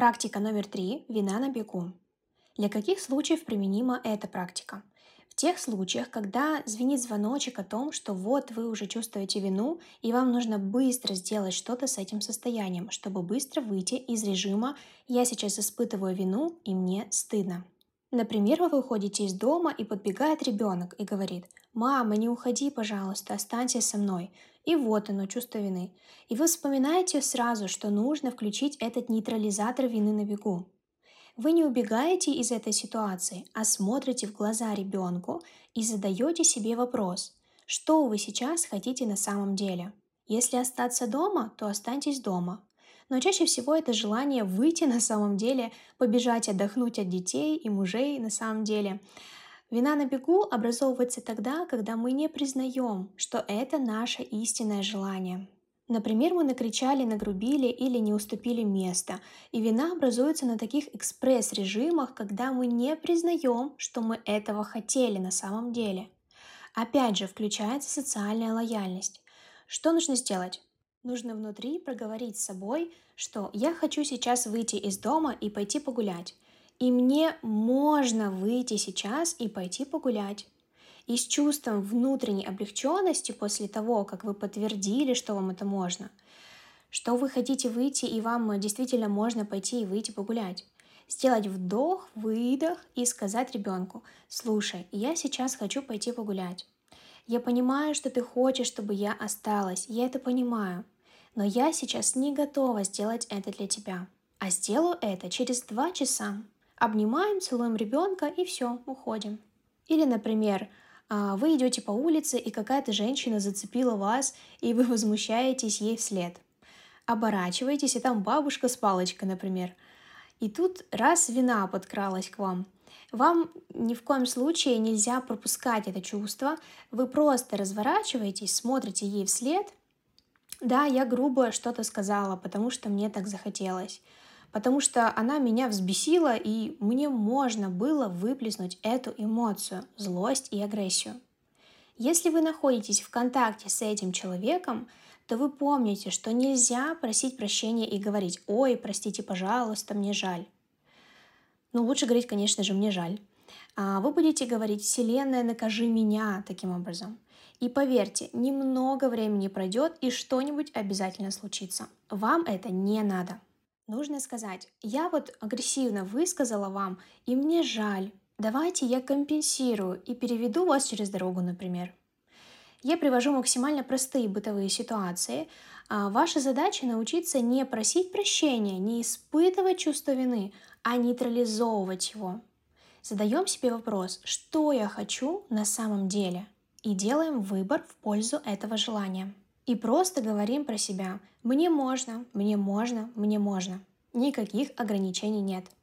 Практика номер три– вина на бегу. Для каких случаев применима эта практика? В тех случаях, когда звенит звоночек о том, что вот вы уже чувствуете вину, и вам нужно быстро сделать что-то с этим состоянием, чтобы быстро выйти из режима «я сейчас испытываю вину, и мне стыдно». Например, вы выходите из дома, и подбегает ребенок и говорит «Мама, не уходи, пожалуйста, останься со мной». И вот оно, чувство вины. И вы вспоминаете сразу, что нужно включить этот нейтрализатор вины на бегу. Вы не убегаете из этой ситуации, а смотрите в глаза ребенку и задаете себе вопрос, что вы сейчас хотите на самом деле. Если остаться дома, то останьтесь дома. Но чаще всего это желание выйти на самом деле, побежать отдохнуть от детей и мужей на самом деле. Вина на бегу образовывается тогда, когда мы не признаем, что это наше истинное желание. Например, мы накричали, нагрубили или не уступили место. И вина образуется на таких экспресс-режимах, когда мы не признаем, что мы этого хотели на самом деле. Опять же, включается социальная лояльность. Что нужно сделать? Нужно внутри проговорить с собой, что я хочу сейчас выйти из дома и пойти погулять. И мне можно выйти сейчас и пойти погулять. И с чувством внутренней облегченности после того, как вы подтвердили, что вам это можно, что вы хотите выйти и вам действительно можно пойти и выйти погулять. Сделать вдох, выдох и сказать ребенку, слушай, я сейчас хочу пойти погулять. Я понимаю, что ты хочешь, чтобы я осталась, я это понимаю, но я сейчас не готова сделать это для тебя, а сделаю это через два часа обнимаем, целуем ребенка и все, уходим. Или, например, а, вы идете по улице, и какая-то женщина зацепила вас, и вы возмущаетесь ей вслед. Оборачиваетесь, и там бабушка с палочкой, например. И тут раз вина подкралась к вам. Вам ни в коем случае нельзя пропускать это чувство. Вы просто разворачиваетесь, смотрите ей вслед. Да, я грубо что-то сказала, потому что мне так захотелось потому что она меня взбесила, и мне можно было выплеснуть эту эмоцию, злость и агрессию. Если вы находитесь в контакте с этим человеком, то вы помните, что нельзя просить прощения и говорить «Ой, простите, пожалуйста, мне жаль». Ну, лучше говорить, конечно же, «мне жаль». А вы будете говорить «Вселенная, накажи меня» таким образом. И поверьте, немного времени пройдет, и что-нибудь обязательно случится. Вам это не надо. Нужно сказать, я вот агрессивно высказала вам, и мне жаль. Давайте я компенсирую и переведу вас через дорогу, например. Я привожу максимально простые бытовые ситуации. А ваша задача научиться не просить прощения, не испытывать чувство вины, а нейтрализовывать его. Задаем себе вопрос, что я хочу на самом деле, и делаем выбор в пользу этого желания. И просто говорим про себя «мне можно, мне можно, мне можно». Никаких ограничений нет.